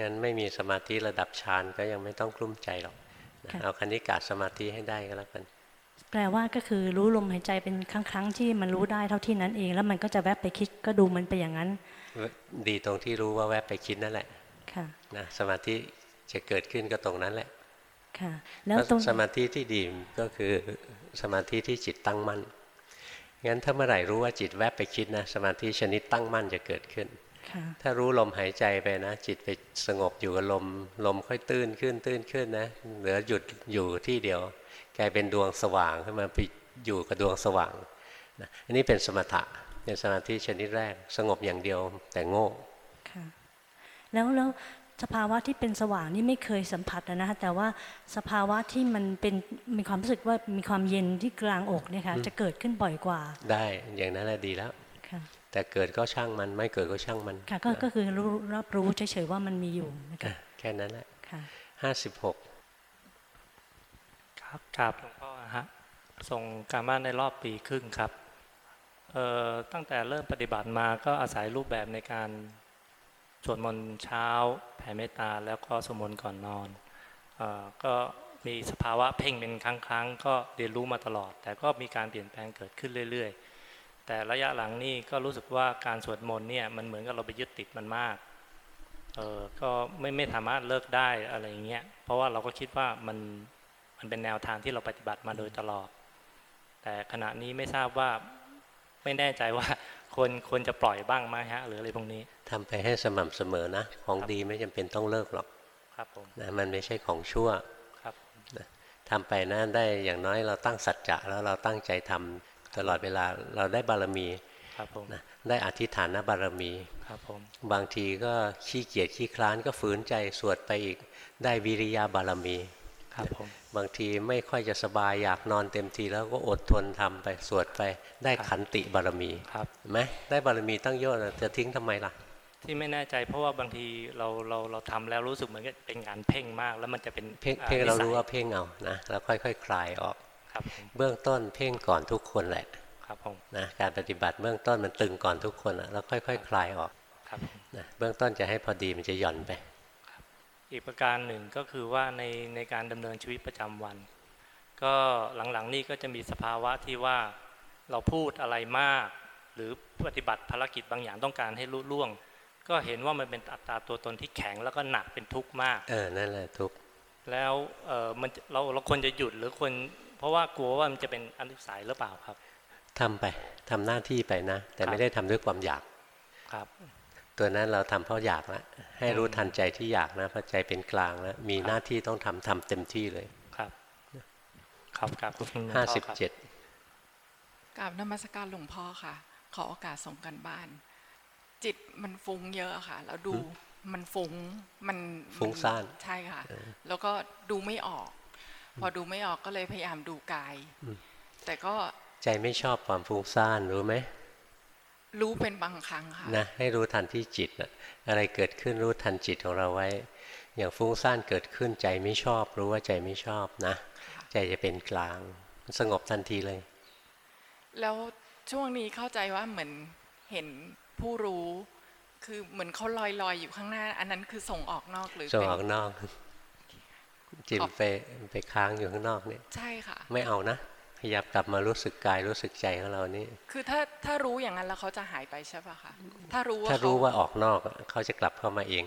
งั้นไม่มีสมาธิระดับฌานก็ยังไม่ต้องกลุ้มใจหรอกนะ เอาคณิกาสมาธิให้ได้ก็แล้วกัน แปลว่าก็คือรู้ลมหายใจเป็นครั้งครั้งๆที่มันรู้ได้เท่าที่นั้นเอง แล้วมันก็จะแวบไปคิดก็ดูมันไปอย่างนั้น ดีตรงที่รู้ว่าแวบไปคิดนั่นแหละ ค่ะนะสมาธิจะเกิดขึ้นก็ตรงนั้นแหละ ค่ะ แล้วตรงสมาธิที่ดีก็คือสมาธิที่จิตตั้งมั่นงั้นถ้าเมื่อไหร่รู้ว่าจิตแวบไปคิดนะสมาธิชนิดตั้งมั่นจะเกิดขึ้นค่ะ ถ้ารู้ลมหายใจไปนะ จิตไปสงบอยู่กับลม ลมค่อยตื้นขึ้นตื้นขึ้นนะเหลือหยุดอยู่ที่เดียว กลายเป็นดวงสว่างขึ้นมาไปอยู่กับดวงสว่างนะอันนี้เป็นสมถะเป็นสมาธิชนิดแรก สงบอย่างเดียวแต่โง่ค่ะแล้วแล้วสภาวะที่เป็นสว่างนี่ไม่เคยสัมผัสนะนะคะแต่ว่าสภาวะที่มันเป็นมีความรู้สึกว่ามีความเย็นที่กลางอกเนี่ยค่ะจะเกิดขึ้นบ่อยกว่า ได้อย่างนั้นแหละดีแล้วค่ะ แต่เกิดก็ช่างมันไม่เกิดก็ช่างมัน ค่ะ ก็ก็คือรู้รับรู้เฉยๆว่ามันมีอยู่นะอะคะแค่นั้นแหละค่ะห้าสิบหกครับครับหลวงพ่อฮะส่งการบ้านในรอบปีครึ่งครับเอ่อตั้งแต่เริ่มปฏิบัติมาก็อาศัยรูปแบบในการสวดมนต์เช้าแผ่เมตตาแล้วก็สวดมนต์ก่อนนอนเอ่อก็มีสภาวะเพ่งเป็นครั้งๆ ก็เรียนรู้มาตลอด แต่ก็มีการเปลี่ยนแปลงเกิดขึ้นเรื่อยๆ แต่ระยะหลังนี่ก็รู้สึกว่าการสวดมนต์เนี่ยมันเหมือนกับเราไปยึดติดมันมาก เออก็ไม่ไม่สามารถเลิกได้อะไรอย่างเงี้ย เพราะว่าเราก็คิดว่ามันมันเป็นแนวทางที่เราปฏิบัติมาโดยตลอด แต่ขณะนี้ไม่ทราบว่าไม่แน่ใจว่าควรควรจะปล่อยบ้างไหมฮะ หรืออะไรพวกนี้ทำไปให้สม่ำเสมอนะ ของดีไม่จำเป็นต้องเลิกหรอกครับผมนะมันไม่ใช่ของชั่วครับนะทำไปนะได้อย่างน้อยเราตั้งสัจจะแล้วเราตั้งใจทำ ตลอดเวลาเราได้บารมีครับผมนะได้อธิษฐานบารมีครับผมบางทีก็ขี้เกียจขี้คลานก็ฝืนใจสวดไปอีกได้วิริยะบารมีครับผมบางทีไม่ค่อยจะสบายอยากนอนเต็มทีแล้วก็อดทนทำไปสวดไปได้ขันติบารมีครับเห็นไหมได้บารมีตั้งเยอะนะจะทิ้งทำไมล่ะ ที่ไม่แน่ใจเพราะว่าบางทีเราเราเราทำแล้วรู้สึกเหมือนกับเป็นงานเพ่งมาก แล้วมันจะเป็นเพ่งอ่เพ่งเรานิสัยรู้ว่าเพ่งเอานะแล้วค่อยๆคคลายออก ครับผมเบื้องต้นเพ่งก่อนทุกคนแหละครับผมนะการปฏิบัติเบื้องต้นมันตึงก่อนทุกคนอะแล้วค่อยๆคคลายออกครับผมนะเบื้องต้นจะให้พอดีมันจะหย่อนไปอีกประการหนึ่งก็คือว่าในในการดำเนินชีวิตประจำวัน ก็หลังๆนี่ก็จะมีสภาวะที่ว่าเราพูดอะไรมาก หรือปฏิบัติภารกิจบางอย่างต้องการให้ลุล่วง ก็เห็นว่ามันเป็นอัตราตัวตนที่แข็งแล้วก็หนักเป็นทุกข์มาก เออนั่นแหละทุกข์แล้วเออมันเราเราควรจะหยุดหรือควร เพราะว่ากลัวว่ามันจะเป็นอนุสัยหรือเปล่าครับทำไปทำหน้าที่ไปนะ แต่ครับไม่ได้ทำด้วยความอยากครับ ตัวนั้นเราทำเพราะอยากละให้รู้ทันใจที่อยากนะพอใจเป็นกลางแล้วมีหน้าที่ต้องทำทำเต็มที่เลยครับ ครับครับคุณห้าพ่อสิบครับเจ็ดกราบนมัสการหลวงพ่อค่ะ ขอโอกาสส่งกันบ้าน จิตมันฟุ้งเยอะค่ะ แล้วดูมันฟุ้งมันฟุ้งซ่านใช่ค่ะ แล้วก็ดูไม่ออก พอดูไม่ออกก็เลยพยายามดูกาย แต่ก็ใจไม่ชอบความฟุ้งซ่านรู้ไหมรู้เป็นบางครั้งค่ะนะให้รู้ทันที่จิตนะอะไรเกิดขึ้นรู้ทันจิตของเราไว้ อย่างฟุ้งซ่านเกิดขึ้นใจไม่ชอบ รู้ว่าใจไม่ชอบนะ ใจจะเป็นกลางมันสงบทันทีเลย แล้วช่วงนี้เข้าใจว่าเหมือนเห็นผู้รู้ คือเหมือนเขาลอยลอยๆอยู่ข้างหน้า อันนั้นคือส่งออกนอกหรือส่งเป็นออกนอก จิตขอบไปไปค้างอยู่ข้างนอกนี่ใช่ค่ะ ไม่เอานะพยายามกลับมารู้สึกกายรู้สึกใจของเรานี่ คือถ้าถ้ารู้อย่างนั้นแล้วเขาจะหายไปใช่ปะคะถ้ารู้ว่าถ้าเขรู้ว่าออกนอกอะเขาจะกลับเข้ามาเอง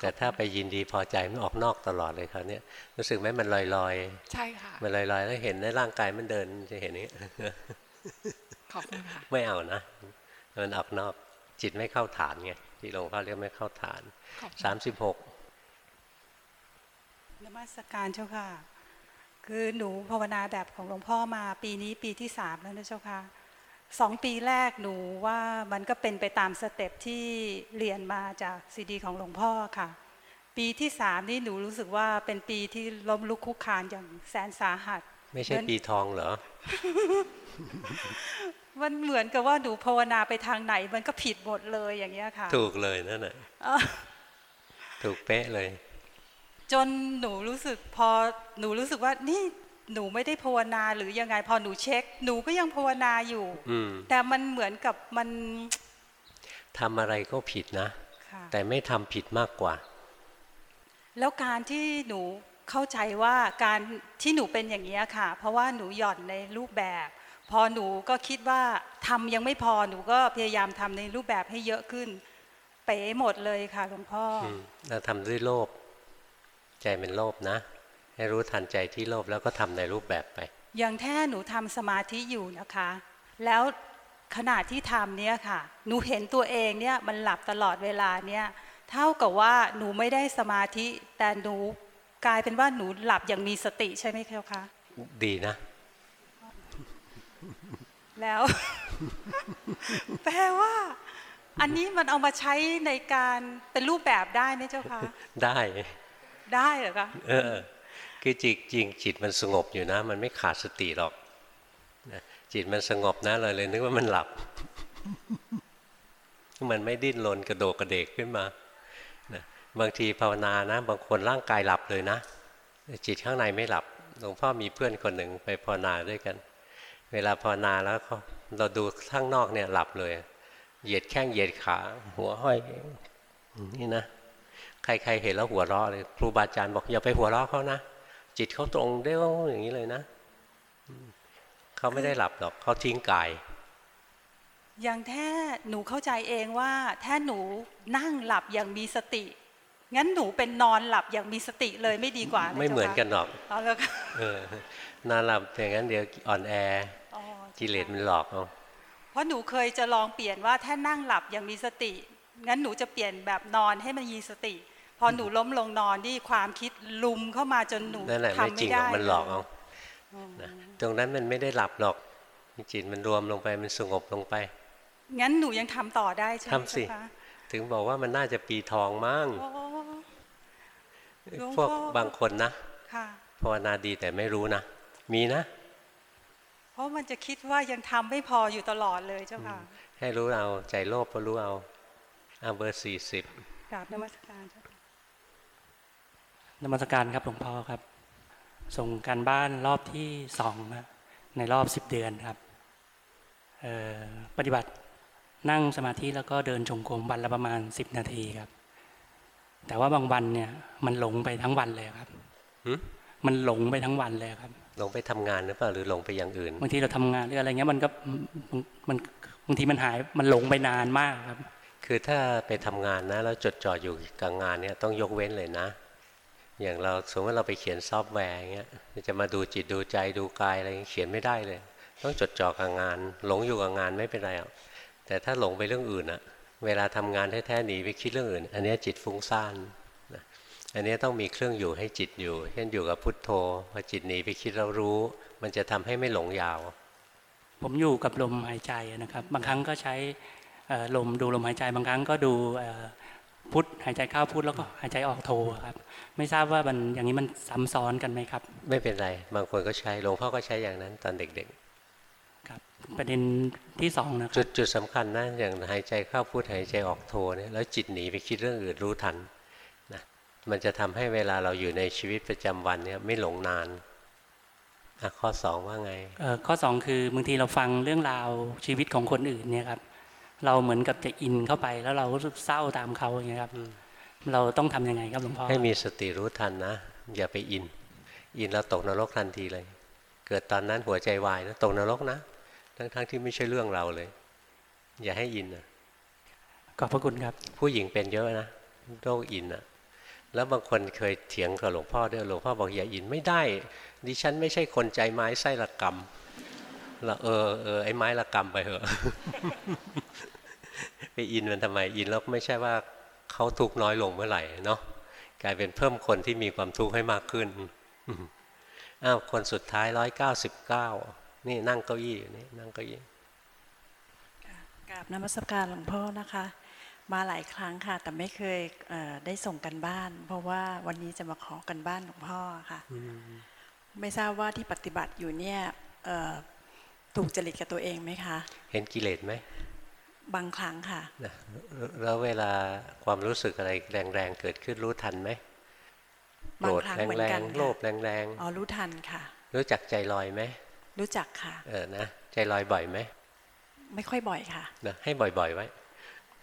แต่ถ้าไปยินดีพอใจมันออกนอกตลอดเลยคราวเนี้ยรู้สึกไหมมันลอยลอยใช่ค่ะๆมันลอยลอยๆแล้วเห็นในร่างกายมันเดินจะเห็นอย่างนี้ขอบคุณค่ะไม่เอานะมันออกนอกจิตไม่เข้าฐานไงที่หลวงพ่อเรียกไม่เข้าฐานขอบคุณสามสิบหก นมัสการเจ้าค่ะ คือหนูภาวนาแบบของหลวงพ่อมาปีนี้ปีที่สามแล้วนะเจ้าค่ะสองปีแรกหนูว่ามันก็เป็นไปตามสเต็ปที่เรียนมาจากซีดีของหลวงพ่อค่ะ ปีที่สามนี่หนูรู้สึกว่าเป็นปีที่ล้มลุกคลุกคลานอย่างแสนสาหัส ไม่ใช่เหมือนปีทองเหรอ มันเหมือนกับว่าหนูภาวนาไปทางไหน มันก็ผิดหมดเลยอย่างเงี้ยค่ะ ถูกเลยนั่นแหละเอ้อถูกเป๊ะเลย จนหนูรู้สึกพอหนูรู้สึกว่านี่หนูไม่ได้ภาวนาหรือยังไงพอหนูเช็ค หนูก็ยังภาวนาอยู่อืมแต่มันเหมือนกับมันทำอะไรก็ผิดนะค่ะแต่ไม่ทำผิดมากกว่า แล้วการที่หนูเข้าใจว่าการที่หนูเป็นอย่างนี้ยค่ะ เพราะว่าหนูหย่อนในรูปแบบ พอหนูก็คิดว่าทำยังไม่พอหนูก็พยายามทำในรูปแบบให้เยอะขึ้น เป๋หมดเลยค่ะหลวงพ่อออืมเราทำด้วยโลภ ใจเป็นโลภนะ ให้รู้ทันใจที่โลภแล้วก็ทำในรูปแบบไป อย่างแท้หนูทำสมาธิอยู่นะคะ แล้วขณะที่ทำเนี่ยค่ะ หนูเห็นตัวเองเนี่ยมันหลับตลอดเวลาเนี่ยเท่ากับว่าหนูไม่ได้สมาธิ แต่หนูกลายเป็นว่าหนูหลับอย่างมีสติใช่ไหมคะดีนะ แล้ว แปลว่า อันนี้มันเอามาใช้ในการเป็นรูปแบบได้ไหมเจ้าคะได้ ได้เหรอคะเออคือจริงจริงจิตมันสงบอยู่นะ มันไม่ขาดสติหรอกจิตมันสงบนะเราเลยนึกว่ามันหลับ มันไม่ดิ้นรนกระโดดกระเดกขึ้นมาบางทีภาวนานะ บางคนร่างกายหลับเลยนะ จิตข้างในไม่หลับหลวงพ่อมีเพื่อนคนหนึ่งไปภาวนาด้วยกัน เวลาภาวนาแล้วเขาเราดูข้างนอกเนี่ยหลับเลย เหยียดแข้งเหยียดขา หัวห้อยนี่นะ ใครๆเห็นแล้วหัวเราะเลยครูบาอาจารย์บอกอย่าไปหัวเราะเขานะจิตเขาตรงเด้วอย่างนี้เลยนะอืมเขาไม่ได้หลับหรอกเขาทิ้งกายอย่างแท้หนูเข้าใจเองว่า แท้หนูนั่งหลับอย่างมีสติ งั้นหนูเป็นนอนหลับอย่างมีสติเลยไม่ดีกว่า ไม่เหมือนกันหรอกเอาแล้วค่ะเออนอนหลับอย่างนั้นเดี๋ยวอ่อนแออ๋อกิเลสมันหลอกเอาเพราะหนูเคยจะลองเปลี่ยนว่าถ้านั่งหลับอย่างมีสติ งั้นหนูจะเปลี่ยนแบบนอนให้มันมีสติพ อหนูล้มลงนอนนี่ความคิดลุมเข้ามาจนหนูนั่นแหละไม่ทำจริไม่งหรได้อกมันหลอกเยเอานะตรงนั้นมันไม่ได้หลับหรอกจิตมันรวมลงไปมันสงบลงไป งั้นหนูยังทำต่อได้ใช่ไหมทำสิเจ้าคะถึงบอกว่ามันน่าจะปีทองมั้งโอ้หลวงพวกพ่อบางคนนะค่ะภาวนาดีแต่ไม่รู้นะ มีนะ เพราะมันจะคิดว่ายังทำไม่พออยู่ตลอดเลยเจ้าค่ะ ให้รู้เอาใจโลภก็รู้เอาเอาเบอร์สี่สิบกราบนมัสการเจ้าค่ะ นมัสการครับหลวงพ่อครับ ส่งการบ้านรอบที่สองนะในรอบสิบเดือนครับเอ่อปฏิบัตินั่งสมาธิแล้วก็เดินจงกรมวันละประมาณสิบนาทีครับ แต่ว่าบางวันเนี่ย มันหลงไปทั้งวันเลยครับหึมันหลงไปทั้งวันเลยครับ หลงไปทำงานหรือเปล่าหรือหลงไปอย่างอื่นบางทีเราทำงานหรืออะไรเงี้ยมันก็มันมันบางทีมันหายมันหลงไปนานมากครับ คือถ้าไปทำงานนะแล้วจดจ่ออยู่กับงานเนี่ยต้องยกเว้นเลยนะ อย่างเราสมมติเราไปเขียนซอฟต์แวร์อย่างเงี้ยจะมาดูจิตดูใจดูกายอะไรเขียนไม่ได้เลย ต้องจดจ่อกับงาน หลงอยู่กับงานไม่เป็นไรหรอกแต่ถ้าหลงไปเรื่องอื่นอะเวลาทำงานแท้ๆหนีไปคิดเรื่องอื่น อันนี้จิตฟุ้งซ่านอันนี้ต้องมีเครื่องอยู่ให้จิตอยู่ เช่นอยู่กับพุทโธพอจิตหนีไปคิดเรารู้ มันจะทำให้ไม่หลงยาว ผมอยู่กับลมหายใจนะครับ บางครั้งก็ใช้ลมดูลมหายใจ บางครั้งก็ดู พุทธหายใจเข้าพุทธแล้วก็หายใจออกโทครับ ไม่ทราบว่ามันอย่างนี้มันซ้ำซ้อนกันไหมครับ ไม่เป็นไร บางคนก็ใช้หลวงพ่อก็ใช้อย่างนั้นตอนเด็กครับ ประเด็นที่สองนะคๆจุรัดบจุดสำคัญนะอย่างหายใจเข้าพุทหายใจออกโทเนี่ยแล้วจิตหนีไปคิดเรื่องอื่นรู้ทันนะมันจะทำให้เวลาเราอยู่ในชีวิตประจำวันเนี่ยไม่หลงนานอะข้อสองว่าไงเอ่อข้อสองคือบางทีเราฟังเรื่องราวชีวิตของคนอื่นเนี่ยครับ เราเหมือนกับจะอินเข้าไป แล้วเรารู้สึกเศร้าตามเขาอย่างเงี้ยครับ เราต้องทำยังไงครับหลวงพ่อให้มีสติรู้ทันนะอย่าไปอิน อินแล้วตกนรกทันทีเลย เกิดตอนนั้นหัวใจวายนะตกนรกนะ ทั้งๆทที่ไม่ใช่เรื่องเราเลย อย่าให้อินนะขอบพระคุณครับ ผู้หญิงเป็นเยอะนะโรคอินอะแล้วบางคนเคยเถียงกับหลวงพ่อด้วยหลวงพ่อบอกอย่าอินไม่ได้ ดิฉันไม่ใช่คนใจไม้ไส้ละกรรมเราเออเออไอ้ไม้ละกรรมไปเหอะ ไปอินมันทำไมอินแล้วไม่ใช่ว่าเขาทุกข์น้อยลงเมื่อไหร่เนาะกลายเป็นเพิ่มคนที่มีความทุกข์ให้มากขึ้นอ้าวคนสุดท้ายร้อยเก้าสิบเก้านี่นั่งเก้าอี้อยู่นี่นั่งเก้าอี้กราบนมัสการหลวงพ่อนะคะ มาหลายครั้งค่ะ แต่ไม่เคยเอ่อได้ส่งกันบ้าน เพราะว่าวันนี้จะมาขอกันบ้านหลวงพ่อค่ะไม่ทราบว่าที่ปฏิบัติอยู่เนี่ยเอ่อถูกจริตกับตัวเองไหมคะ เห็นกิเลสไหม บางครั้งค่ะนะแล้วเวลาความรู้สึกอะไรแรงๆเกิดขึ้นรู้ทันไหมโกบารงธครั้งแรเหมือนกันงค่ะๆโลภแรงอ๋อรู้ทันค่ะๆรู้จักใจลอยไหมรู้จักค่ะ เออนะใจลอยบ่อยไหมไม่ค่อยบ่อยค่ะนะให้บ่อยๆไว้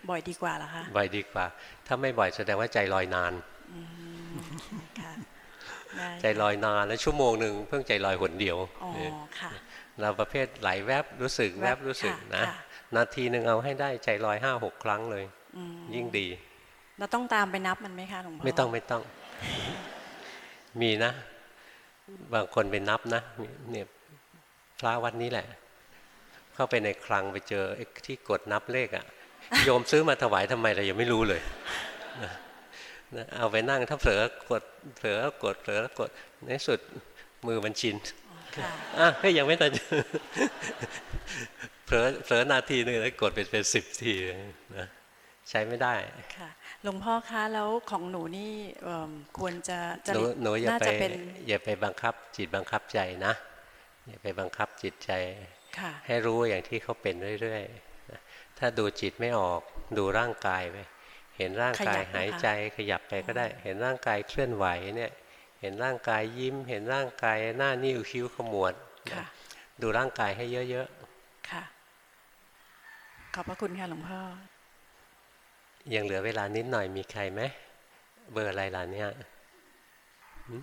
บ่อยดีกว่าเหรอคะบ่อยดีกว่า ถ้าไม่บ่อยแสดงว่าใจลอยนานอืมค่ะได้ใจลอยนานแล้วชั่วโมงหนึ่งเพิ่งใจลอยหนเดียวอ๋อเออค่ะเราประเภทไหลแวบรู้สึกแวบรู้สึกค่ะนะค่ะ นาทีหนึ่งเอาให้ได้ใจลอยห้าหกครั้งเลยอืมยิ่งดี เราต้องตามไปนับมันไหมคะหลวงพ่อไม่ต้องไม่ต้อง มีนะ บางคนไปนับนะเนี่ยพระวัดนี้แหละ เข้าไปในคลังไปเจอไอ้ที่กดนับเลขอะ่ะโยมซื้อมาถวายทำไมเรายังไม่รู้เลยนะนะเอาไปนั่งถ้าเผลอกดเผลอกดเผลอกดในสุดมือมันชินค่ะอะเฮ้ยยังไม่ทัน เผลอเผลอนาทีหนึงแล้วกดเป็นเป็นสิบทีนะใช้ไม่ได้ค่ะหลวงพ่อคะแล้วของหนูนี่เอิ่มควรจะจหนูริตหนูอย่าน่าไปจะเป็นอย่าไปบังคับจิตบังคับใจนะอย่าไปบังคับจิตใจค่ะให้รู้อย่างที่เขาเป็นเรื่อยๆนะถ้าดูจิตไม่ออกดูร่างกายไปเห็นร่างกายขยับนะคะหายใจขยับไปก็ได้ เห็นร่างกายเคลื่อนไหวเนี่ยเห็นร่างกายยิ้ม เห็นร่างกายหน้านิ้วคิ้วขมวดนะค่ะดูร่างกายให้เยอะค่ะ ขอบพระคุณค่ะหลวงพ่อๆยังเหลือเวลานิดหน่อยมีใครไหมเบอร์อะไรล่ะเนี่ยหึ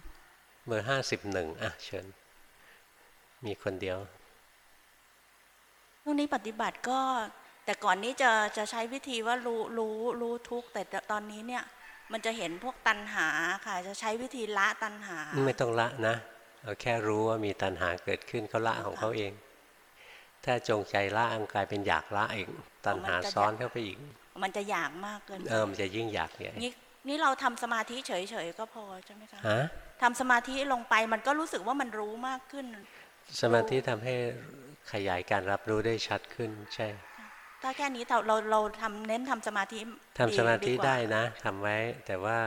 เบอร์ห้าสิบหนึ่งอะเชิญ มีคนเดียวช่วงนี้ปฏิบัติก็แต่ก่อนนี้จะจะใช้วิธีว่ารู้รู้รู้ทุกข์แต่ตอนนี้เนี่ย มันจะเห็นพวกตัณหาค่ะ จะใช้วิธีละตัณหา ไม่ต้องละนะเอาแค่รู้ว่ามีตัณหาเกิดขึ้นเขาละของเขาเอง ถ้าจงใจละอังกายเป็นอยากละอีกตัณหาซ้อนเข้าไปอีก มันจะอยากมากเกินเออมันจะยิ่งอยากใหญ่นี่นี่เราทำสมาธิเฉยๆก็พอใช่ไหมคะฮะทำสมาธิลงไปมันก็รู้สึกว่ามันรู้มากขึ้น สมาธิทำให้ขยายการรับรู้ได้ชัดขึ้นใช่ถ้าแค่นี้เราเราเราทำเน้นทำสมาธิทำสมาธิได้นะทำไว้แต่ว่า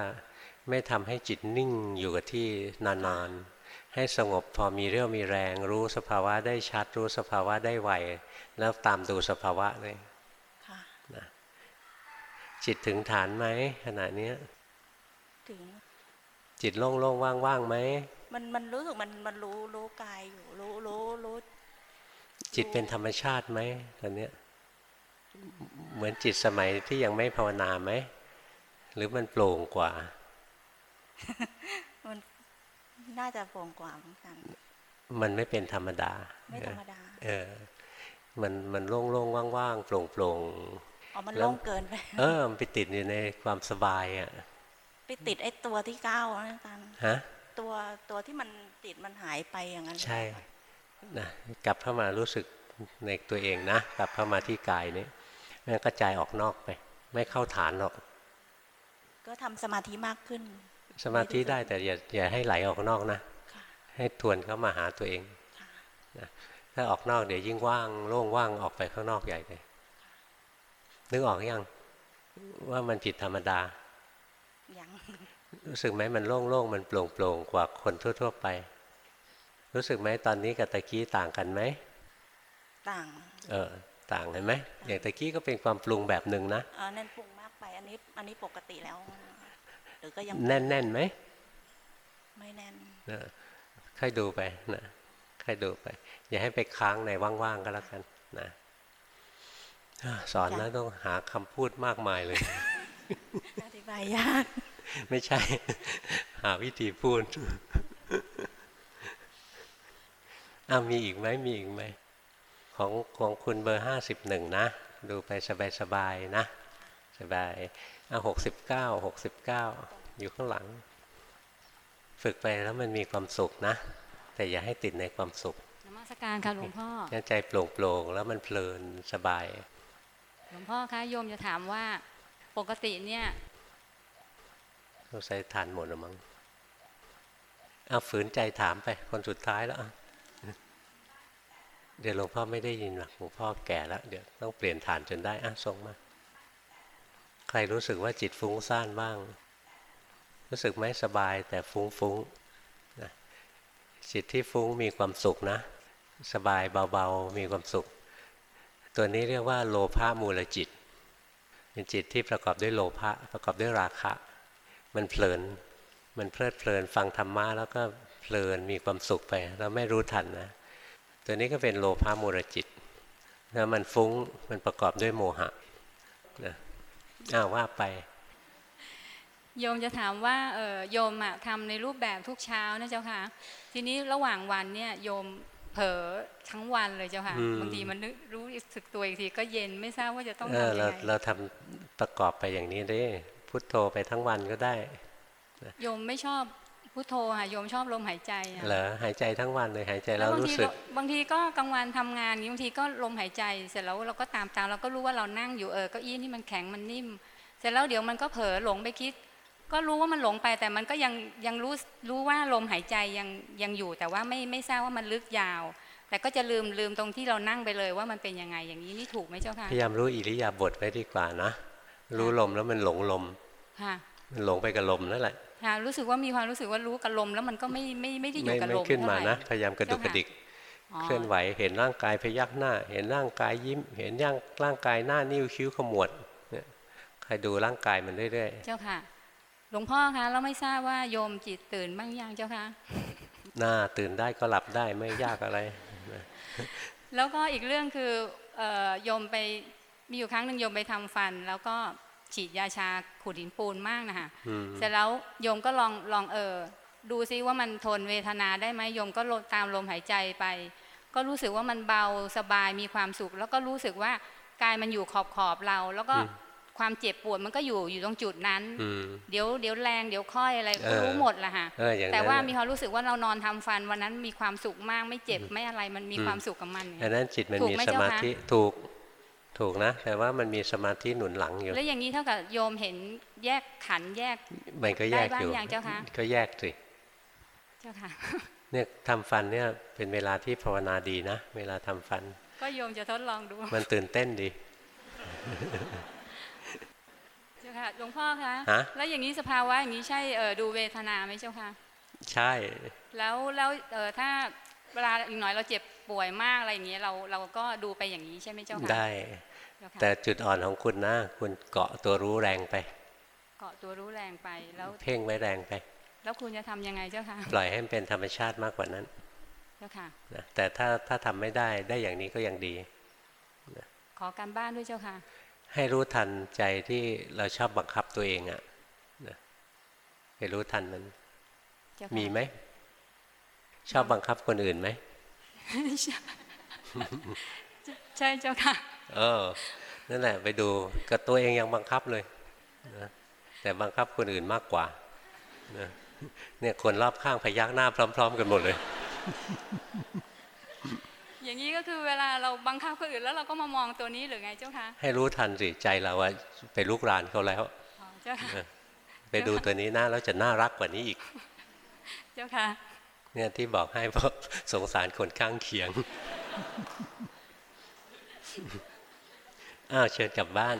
ไม่ทำให้จิตนิ่งอยู่กับที่นานๆ ให้สงบพอมีเรี่ยวมีแรง รู้สภาวะได้ชัด รู้สภาวะได้ไวแล้วตามดูสภาวะเลยนะจิตถึงฐานไหมขณะนี้ถึงจิตโล่งๆว่างๆไหมมันมันรู้สึกมันมันรู้รู้กายอยู่รู้รู้รู้จิตเป็นธรรมชาติไหมตอนนี้เหมือนจิตสมัยที่ยังไม่ภาวนาไหม หรือมันโปร่งกว่ามั นน่าจะโปร่งกว่าเหมือนกัน มันไม่เป็นธรรมดา ไม่ธรรมดา เออ มันมันโล่งโล่งว่างๆโปร่งโปร่งอ๋อมันโล่งเกินไป เออ มันไปติดอยู่ในความสบายอะ ไปติดไอ้ตัวที่เก้านะอาจารย์ฮะ ตัวตัวที่มันติดมันหายไปอย่างนั้น ใช่ นะกลับเข้ามารู้สึกในตัวเองนะกลับเข้ามาที่กายนี้ไม่กระจายออกนอกไป ไม่เข้าฐานหรอก ก็ทำสมาธิมากขึ้น สมาธิได้แต่อย่าอย่าให้ไหลออกนอกนะ ให้ทวนเข้ามาหาตัวเองนะถ้าออกนอกเดี๋ยวยิ่งว่างโล่งว่างออกไปข้างนอกใหญ่เลยนึกออกยังว่ามันผิดธรรมดายังรู้สึกไหมมันโล่งๆ มันโปร่งๆ กว่าคนทั่ว ๆ ไป รู้สึกไหมตอนนี้กับตะกี้ต่างกันไหม ต่าง เออ ต่างเห็นไหมอย่างตะกี้ก็เป็นความปรุงแบบหนึ่งนะอ๋อนั่นปรุงมากไป อันนี้ อันนี้ปกติแล้ว หรือก็ยังแน่นแน่นไหมไม่แน่นนะค่อยดูไปนะค่อยดูไป อย่าให้ไปค้างในว่างๆก็แล้วกันนะสอนนะต้องหาคำพูดมากมายเลย อธิบายยาก ไม่ใช่ หาวิธีพูดอ้ามีอีกไหมมีอีกไหมของของคุณเบอร์ห้าสิบหนึ่งนะ ดูไปสบายๆนะ สบาย อะหกสิบเก้าหกสิบเก้าอยู่ข้างหลัง ฝึกไปแล้วมันมีความสุขนะ แต่อย่าให้ติดในความสุขนมัสการค่ะหลวงพ่อใจโปร่งๆแล้วมันเพลินสบาย หลวงพ่อคะโยมจะถามว่าปกติเนี่ยเราใส่ทานหมดหรือมั้งเอาฝืนใจถามไปคนสุดท้ายแล้วเดี๋ยวหลวงพ่อไม่ได้ยินหรอกหลวงพ่อแก่แล้ว เดี๋ยวต้องเปลี่ยนฐานจนได้อะส่งมา ใครรู้สึกว่าจิตฟุ้งซ่านบ้าง รู้สึกไหมสบายแต่ฟุ้งฟุ้งนะจิตที่ฟุ้งมีความสุขนะ สบายเบาๆ มีความสุข ตัวนี้เรียกว่าโลภะมูลจิต เป็นจิตที่ประกอบด้วยโลภะประกอบด้วยราคะ มันเพลิน มันเพลิดเพลินฟังธรรมะแล้วก็เพลินมีความสุขไป เราไม่รู้ทันนะ ตัวนี้ก็เป็นโลภะมูลจิตแล้วมันฟุ้งมันประกอบด้วยโมหะนะ อ้าวว่าไป โยมจะถามว่าเออโยมอะทำในรูปแบบทุกเช้านะเจ้าค่ะ ทีนี้ระหว่างวันเนี่ยโยมเผลอทั้งวันเลยเจ้าค่ะบางทีมันรู้สึกตัวอีกทีก็เย็นไม่ทราบว่าจะต้องทำยังไงเราเราทำประกอบไปอย่างนี้ได้พุทโธไปทั้งวันก็ได้โยมไม่ชอบ พุทโธค่ะโยมชอบลมหายใจเหรอหายใจทั้งวันเลยหายใจแล้วรู้สึก บางทีก็กลางวันทำงานบางทีก็ลมหายใจ เสร็จแล้วเราก็ตามตามเราก็รู้ว่าเรานั่งอยู่เออก็อี้ที่มันแข็งมันนิ่ม เสร็จแล้วเดี๋ยวมันก็เผลอหลงไปคิด ก็รู้ว่ามันหลงไปแต่มันก็ยังยังรู้รู้ว่าลมหายใจยังยังอยู่ แต่ว่าไม่ไม่ทราบว่ามันลึกยาว แต่ก็จะลืมลืมตรงที่เรานั่งไปเลยว่ามันเป็นยังไงอย่างนี้นี่ถูกไหมเจ้าค่ะพยายามรู้อิริยาบถไว้ดีกว่านะ รู้ลมแล้วมันหลงลมมันหลงไปกับลมนั่นแหละ ค่ะรู้สึกว่ามีความรู้สึกว่ารู้กับลมแล้วมันก็ไม่ไม่ไม่ได้อยู่กับลมขึ้นมานะพยายามกระดุกกระดิกเคลื่อนไหวเห็นร่างกายพยักหน้า เห็นร่างกายยิ้ม เห็นย่างร่างกายหน้านิ้วคิ้วขมวดเนี่ยใครดูร่างกายมันเรื่อยๆเจ้าค่ะ หลวงพ่อคะเราไม่ทราบว่าโยมจิตตื่นบ้างยังเจ้าค่ะหน้าตื่นได้ก็หลับได้ไม่ยากอะไร แล้วก็อีกเรื่องคือโยมไปมีอยู่ครั้งหนึ่งโยมไปทำฟันแล้วก็ ฉีดยาชาขูดหินปูนมากนะคะเสร็จแล้วโยมก็ลองลองเออดูซิว่ามันทนเวทนาได้ไหมโยมก็ตามลมหายใจไป ก็รู้สึกว่ามันเบาสบายมีความสุข แล้วก็รู้สึกว่ากายมันอยู่ขอบขอบเรา แล้วก็ความเจ็บปวดมันก็อยู่อยู่ตรงจุดนั้นอืมเดี๋ยวเดี๋ยวแรงเดี๋ยวค่อยอะไรเออรู้หมดแหละฮะเอออย่างนั้นแต่ว่าน่ะมีความรู้สึกว่าเรานอนทำฟันวันนั้นมีความสุขมากไม่เจ็บไม่อะไรมันมีความสุขกับมันอันนั้นจิตมันถูกมีไหสมาเจ้คะธิถูก ถูกนะแต่ว่ามันมีสมาธิหนุนหลังอยู่ แล้วอย่างนี้เท่ากับโยมเห็นแยกขันธ์แยกมันก็แยกได้บ้างอยู่อย่างเจ้าคะก็แยกสิเจ้าค่ะเนี่ยทำฟันเนี่ยเป็นเวลาที่ภาวนาดีนะ เวลาทำฟัน ก็โยมจะทดลองดู มันตื่นเต้นดีเจ้าค่ะหลวงพ่อคะฮะแล้วอย่างนี้สภาวะอย่างนี้ใช่เอ่อดูเวทนาไหมเจ้าค่ะใช่ แล้วแล้วเอ่อถ้าเวลาอีกหน่อยเราเจ็บป่วยมากอะไรอย่างเงี้ยเราเราก็ดูไปอย่างนี้ใช่ไหมเจ้าค่ะได้เจ้าค่ะ แต่จุดอ่อนของคุณนะ คุณเกาะตัวรู้แรงไป เกาะตัวรู้แรงไปแล้วเพ่งไว้แรงไป แล้วคุณจะทำยังไงเจ้าค่ะปล่อยให้มันเป็นธรรมชาติมากกว่านั้นเจ้าค่ะนะแต่ถ้าถ้าทำไม่ได้ได้อย่างนี้ก็ยังดีขอการบ้านด้วยเจ้าค่ะ ให้รู้ทันใจที่เราชอบบังคับตัวเองอะนะให้รู้ทันมันเจ้าค่ะมีไหมชอบบังคับคนอื่นไหมใช่เจ้าค่ะ เออ นั่นแหละไปดูกับตัวเองยังบังคับเลยนะแต่บังคับคนอื่นมากกว่านะเนี่ยคนรอบข้างพยักหน้าพร้อม ๆ กันหมดเลย อย่างนี้ก็คือเวลาเราบังคับคนอื่นแล้วเราก็มามองตัวนี้หรือไงเจ้าค่ะให้รู้ทันสิใจเราว่าไปลุกรานเขาแล้วอ๋อเจ้าค่ะเออไปดูตัวนี้นะแล้วจะน่ารักกว่านี้อีก เจ้าค่ะ เนี่ยที่บอกให้เพราะสงสารคนข้างเคียง อ้าวเชิญกลับบ้าน